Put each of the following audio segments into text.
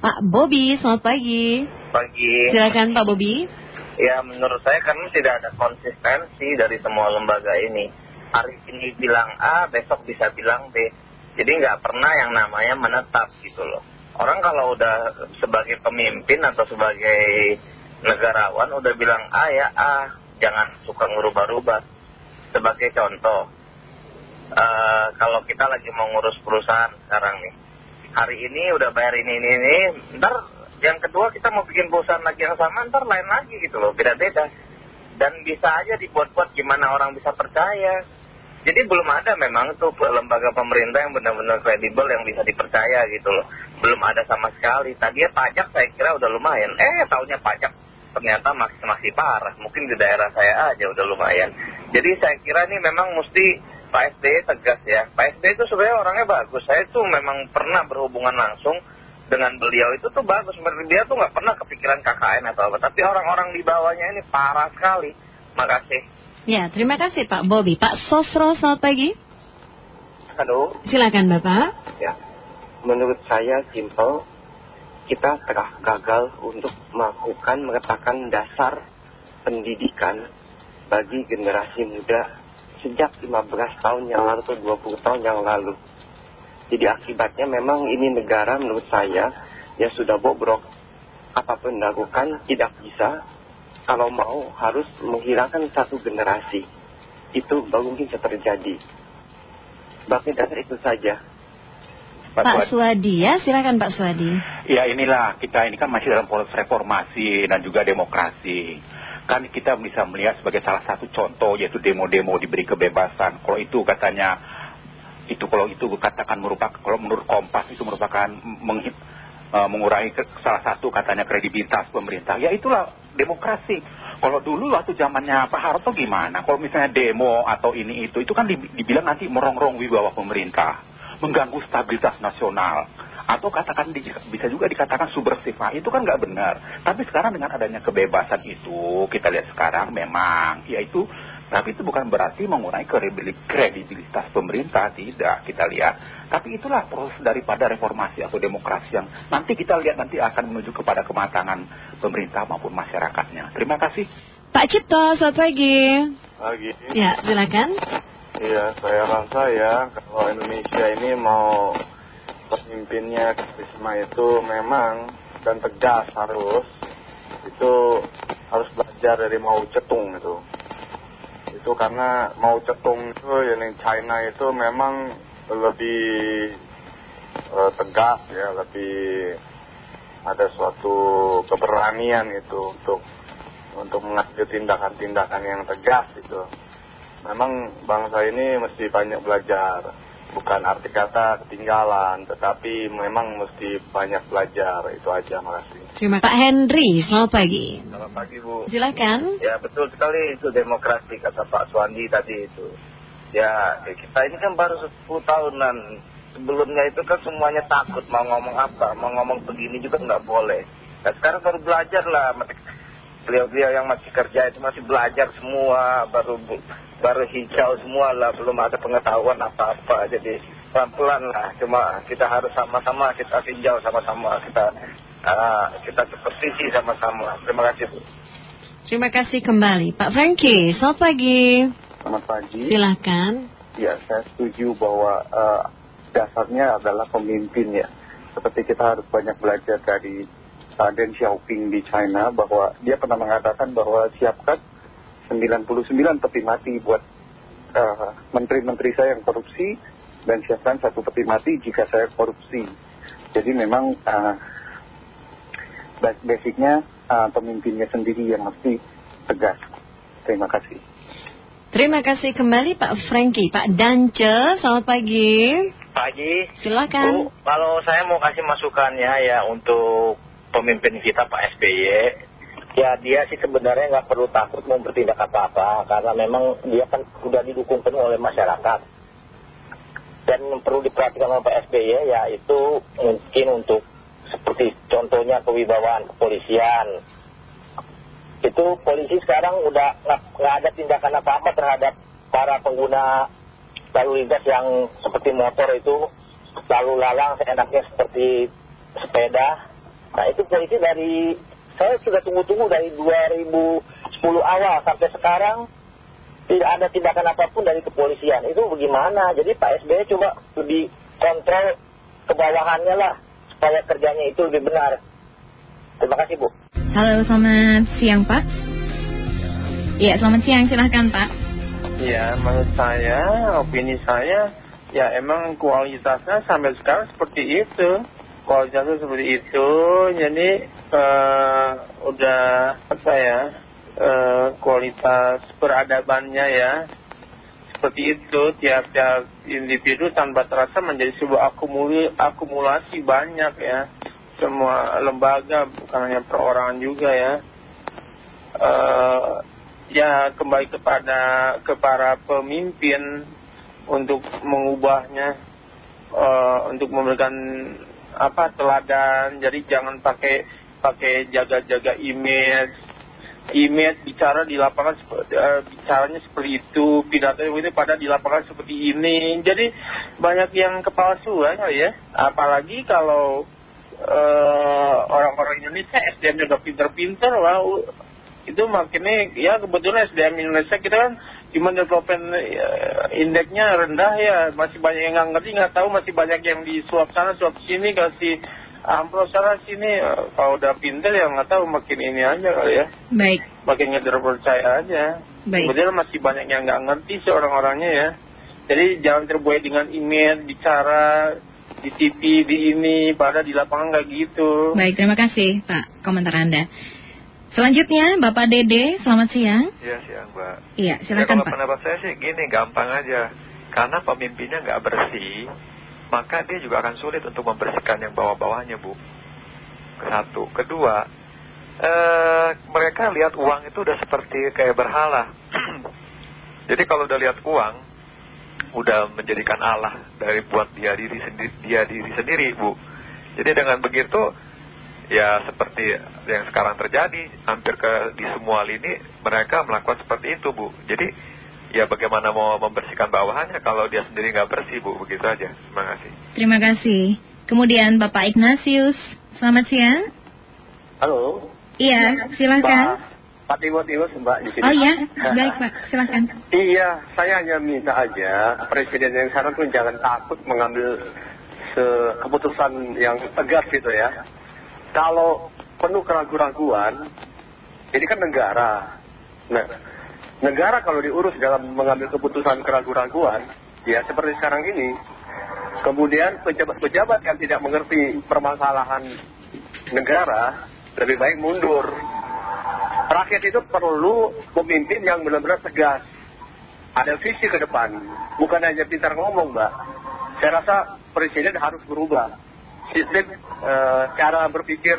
Pak Bobi, selamat pagi. Pagi. Silakan Pak Bobi. Ya menurut saya karena tidak ada konsistensi dari semua lembaga ini. Hari ini bilang A, besok bisa bilang B. Jadi nggak pernah yang namanya menetap gitu loh. Orang kalau udah sebagai pemimpin atau sebagai negarawan udah bilang A ya A, jangan suka ngerubah-rubah. Sebagai contoh, eh, kalau kita lagi mau ngurus perusahaan sekarang nih, hari ini udah bayar ini ini ini, ntar yang kedua kita mau bikin perusahaan lagi yang sama, ntar lain lagi gitu loh, beda-beda. Dan bisa aja dibuat-buat gimana orang bisa percaya. Jadi belum ada memang tuh lembaga pemerintah yang benar-benar kredibel yang bisa dipercaya gitu loh. Belum ada sama sekali. Tadinya pajak saya kira udah lumayan. Eh tahunya pajak ternyata masih, masih parah. Mungkin di daerah saya aja udah lumayan. Jadi saya kira ini memang mesti Pak SBY tegas ya. Pak SBY itu sebenarnya orangnya bagus. Saya tuh memang pernah berhubungan langsung dengan beliau itu tuh bagus. Dia tuh nggak pernah kepikiran KKN atau apa. Tapi orang-orang di bawahnya ini parah sekali. Makasih. Ya, terima kasih Pak Bobi. Pak Sosro, selamat pagi. Halo. Silakan Bapak. Ya, menurut saya simple, kita telah gagal untuk melakukan meletakkan dasar pendidikan bagi generasi muda sejak 15 tahun yang lalu atau 20 tahun yang lalu. Jadi akibatnya memang ini negara menurut saya ya sudah bobrok. Apa pun dilakukan tidak bisa kalau mau harus menghilangkan satu generasi. Itu baru mungkin bisa terjadi. Bahkan dasar itu saja. Pak, Pak Suwadi ya, silakan Pak Suwadi. Ya inilah kita ini kan masih dalam proses reformasi dan juga demokrasi. Kan kita bisa melihat sebagai salah satu contoh yaitu demo-demo diberi kebebasan. Kalau itu katanya itu kalau itu katakan merupakan kalau menurut Kompas itu merupakan meng, uh, mengurangi ke, salah satu katanya kredibilitas pemerintah. Ya itulah demokrasi. Kalau dulu waktu zamannya Pak Harto gimana? Kalau misalnya demo atau ini itu, itu kan dibilang nanti merongrong wibawa pemerintah, mengganggu stabilitas nasional. Atau katakan bisa juga dikatakan subversif. Nah, itu kan nggak benar. Tapi sekarang dengan adanya kebebasan itu, kita lihat sekarang memang, yaitu tapi itu bukan berarti mengurangi kredibilitas pemerintah, tidak kita lihat. Tapi itulah proses daripada reformasi atau demokrasi yang nanti kita lihat nanti akan menuju kepada kematangan pemerintah maupun masyarakatnya. Terima kasih. Pak Cipto, selamat pagi. Pagi. Ya, silakan. Iya, saya rasa ya kalau Indonesia ini mau pemimpinnya karisma itu memang dan tegas harus itu harus belajar dari mau cetung itu. Itu karena mau cetung itu yang China itu memang lebih uh, tegas ya lebih ada suatu keberanian itu untuk untuk mengambil tindakan-tindakan yang tegas itu. Memang bangsa ini mesti banyak belajar bukan arti kata ketinggalan tetapi memang mesti banyak belajar itu aja makasih Terima kasih. Pak Henry, selamat pagi. Selamat pagi Bu. Silakan. Ya betul sekali itu demokrasi kata Pak Suwandi tadi itu. Ya kita ini kan baru 10 tahunan. Sebelumnya itu kan semuanya takut mau ngomong apa, mau ngomong begini juga nggak boleh. Nah sekarang baru belajar lah. Beliau-beliau yang masih kerja itu masih belajar semua, baru baru hijau semua lah, belum ada pengetahuan apa-apa. Jadi pelan-pelan lah, cuma kita harus sama-sama kita hijau sama-sama kita uh, kita supervisi sama-sama. Terima kasih Bu. Terima kasih kembali. Pak Franky, selamat pagi. Selamat pagi. Silakan. Ya, saya setuju bahwa uh, dasarnya adalah pemimpin ya. Seperti kita harus banyak belajar dari Deng Xiaoping di China bahwa dia pernah mengatakan bahwa siapkan 99 peti mati buat menteri-menteri uh, saya yang korupsi dan siapkan satu peti mati jika saya korupsi. Jadi memang uh, basicnya uh, pemimpinnya sendiri yang mesti tegas. Terima kasih. Terima kasih kembali Pak Franky. Pak Dance, selamat pagi. Pagi. Silakan. Bu, kalau saya mau kasih masukannya ya untuk pemimpin kita Pak SBY. Ya dia sih sebenarnya nggak perlu takut mau bertindak apa-apa. Karena memang dia kan sudah didukung penuh oleh masyarakat. Dan perlu diperhatikan oleh Pak SBY ya itu mungkin untuk seperti contohnya kewibawaan kepolisian. Itu polisi sekarang udah nggak ada tindakan apa-apa terhadap para pengguna lalu lintas yang seperti motor itu lalu lalang seenaknya seperti sepeda Nah itu polisi dari, saya sudah tunggu-tunggu dari 2010 awal sampai sekarang tidak ada tindakan apa pun dari kepolisian. Itu bagaimana? Jadi Pak SBY coba lebih kontrol ke bawahannya lah supaya kerjanya itu lebih benar. Terima kasih Bu. Halo, selamat siang Pak. Iya, selamat siang. Silahkan Pak. Ya, menurut saya, opini saya, ya emang kualitasnya sampai sekarang seperti itu. Kualitasnya seperti itu, jadi uh, udah apa ya, uh, kualitas peradabannya ya, seperti itu tiap-tiap individu tanpa terasa menjadi sebuah akumuli, akumulasi banyak ya semua lembaga bukan hanya perorangan juga ya. Uh, ya kembali kepada ke para pemimpin untuk mengubahnya untuk memberikan apa teladan. Jadi jangan pakai pakai jaga-jaga image. Image bicara di lapangan uh, bicaranya seperti itu. Pidato itu pada di lapangan seperti ini. Jadi banyak yang kepalsuan ya. Apalagi kalau Eh, orang-orang Indonesia SDM juga pinter-pinter wow itu makanya ya kebetulan SDM Indonesia kita kan cuma development uh, indeksnya rendah ya. Masih banyak yang nggak ngerti nggak tahu. Masih banyak yang disuap sana suap sini kasih amplop sana sini. Kalau udah pinter ya nggak tahu makin ini aja kali ya. Baik. Makin nggak percaya aja. Baik. Kebetulan masih banyak yang nggak ngerti sih orang-orangnya ya. Jadi jangan terbuai dengan email bicara di TV, di ini, pada di lapangan nggak gitu. Baik, terima kasih Pak komentar Anda. Selanjutnya Bapak Dede, selamat siang. Iya siang Mbak. Iya, ya, silakan ya, Pak. pendapat saya sih gini, gampang aja. Karena pemimpinnya nggak bersih, maka dia juga akan sulit untuk membersihkan yang bawah-bawahnya Bu. Satu. Kedua, eh, mereka lihat uang itu udah seperti kayak berhala. Jadi kalau udah lihat uang, udah menjadikan Allah dari buat dia diri sendiri, dia diri sendiri Bu. Jadi dengan begitu ya seperti yang sekarang terjadi hampir ke di semua lini mereka melakukan seperti itu Bu. Jadi ya bagaimana mau membersihkan bawahannya kalau dia sendiri nggak bersih Bu begitu aja. Terima kasih. Terima kasih. Kemudian Bapak Ignatius, selamat siang. Halo. Iya, silakan. Pak Tiwo-Tiwo Mbak di sini. Oh iya, baik Pak, silakan. Iya, saya hanya minta aja Presiden yang sekarang tuh jangan takut mengambil keputusan yang tegas gitu ya. Kalau penuh keraguan-raguan, ini kan negara. Nah, negara kalau diurus dalam mengambil keputusan keraguan-raguan, ya seperti sekarang ini, kemudian pejabat-pejabat yang tidak mengerti permasalahan negara, lebih baik mundur rakyat itu perlu pemimpin yang benar-benar tegas. Ada visi ke depan, bukan hanya pintar ngomong, Mbak. Saya rasa presiden harus berubah sistem eh, cara berpikir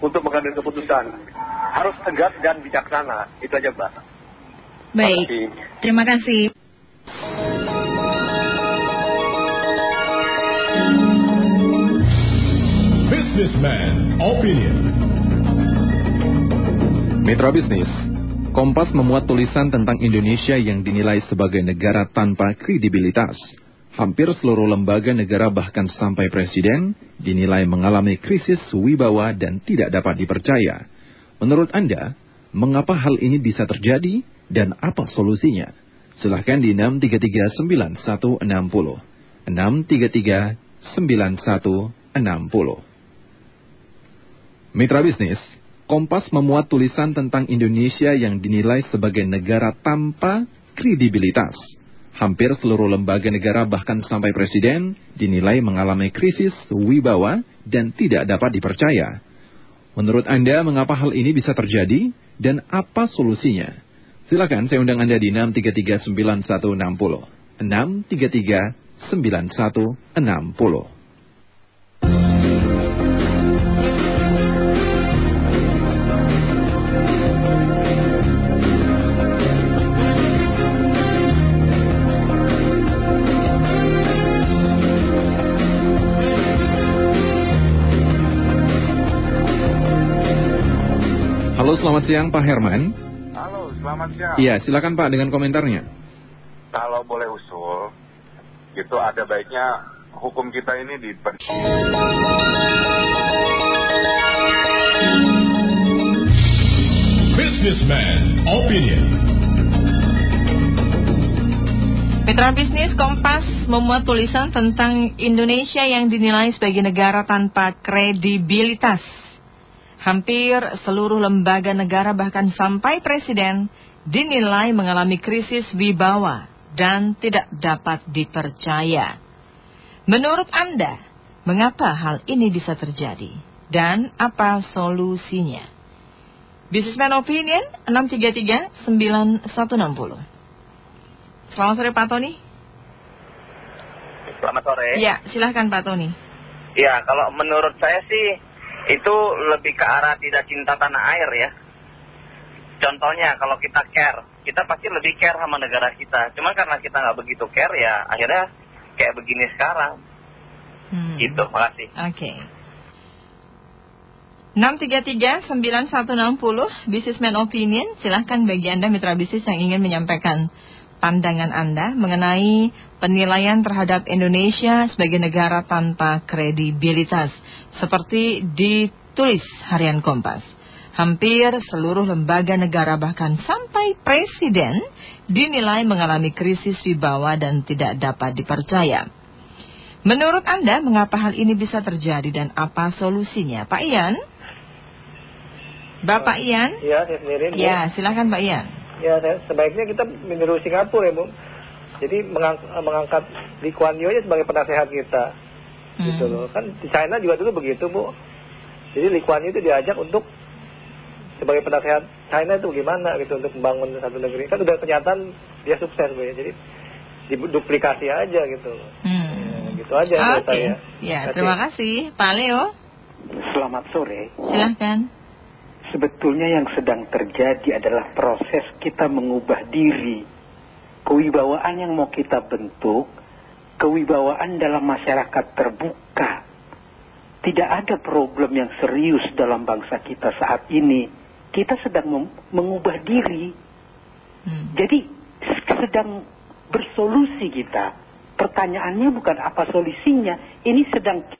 untuk mengambil keputusan. Harus tegas dan bijaksana. Itu aja, Mbak. Baik, terima kasih. Businessman Opinion Mitra Bisnis, Kompas memuat tulisan tentang Indonesia yang dinilai sebagai negara tanpa kredibilitas. Hampir seluruh lembaga negara bahkan sampai presiden dinilai mengalami krisis wibawa dan tidak dapat dipercaya. Menurut Anda, mengapa hal ini bisa terjadi dan apa solusinya? Silahkan di 6339160. 6339160. Mitra Bisnis, Kompas memuat tulisan tentang Indonesia yang dinilai sebagai negara tanpa kredibilitas. Hampir seluruh lembaga negara bahkan sampai presiden dinilai mengalami krisis wibawa dan tidak dapat dipercaya. Menurut Anda mengapa hal ini bisa terjadi dan apa solusinya? Silakan saya undang Anda di 6339160. 6339160. Halo, selamat siang Pak Herman. Halo, selamat siang. Iya, silakan Pak dengan komentarnya. Kalau boleh usul, itu ada baiknya hukum kita ini di. Businessman Opinion. Mitra bisnis Kompas memuat tulisan tentang Indonesia yang dinilai sebagai negara tanpa kredibilitas. Hampir seluruh lembaga negara bahkan sampai presiden dinilai mengalami krisis wibawa dan tidak dapat dipercaya. Menurut Anda, mengapa hal ini bisa terjadi dan apa solusinya? Businessman Opinion 633 9160. Selamat sore Pak Tony. Selamat sore. Ya, silahkan Pak Tony. Ya, kalau menurut saya sih itu lebih ke arah tidak cinta tanah air ya. Contohnya kalau kita care, kita pasti lebih care sama negara kita. Cuma karena kita nggak begitu care ya akhirnya kayak begini sekarang. Hmm. Gitu, makasih. Oke. Okay. 633-9160 Businessman Opinion Silahkan bagi Anda mitra bisnis yang ingin menyampaikan pandangan Anda mengenai penilaian terhadap Indonesia sebagai negara tanpa kredibilitas seperti ditulis harian Kompas. Hampir seluruh lembaga negara bahkan sampai presiden dinilai mengalami krisis wibawa dan tidak dapat dipercaya. Menurut Anda mengapa hal ini bisa terjadi dan apa solusinya? Pak Ian? Bapak Ian? Iya, saya sendiri. Ya, silakan Pak Ian ya sebaiknya kita meniru Singapura ya Bu. Jadi mengang mengangkat Lee Kuan Yew aja sebagai penasehat kita. Hmm. gitu loh. Kan di China juga dulu begitu Bu. Jadi Lee Kuan Yew itu diajak untuk sebagai penasehat China itu gimana gitu untuk membangun satu negeri. Kan udah kenyataan dia sukses Bu ya. Jadi duplikasi aja gitu. Loh hmm. ya, gitu aja Oke. okay. saya. Ya terima kasih. Pak Leo. Selamat sore. Silahkan sebetulnya yang sedang terjadi adalah proses kita mengubah diri. Kewibawaan yang mau kita bentuk, kewibawaan dalam masyarakat terbuka. Tidak ada problem yang serius dalam bangsa kita saat ini. Kita sedang mengubah diri. Hmm. Jadi sedang bersolusi kita. Pertanyaannya bukan apa solusinya, ini sedang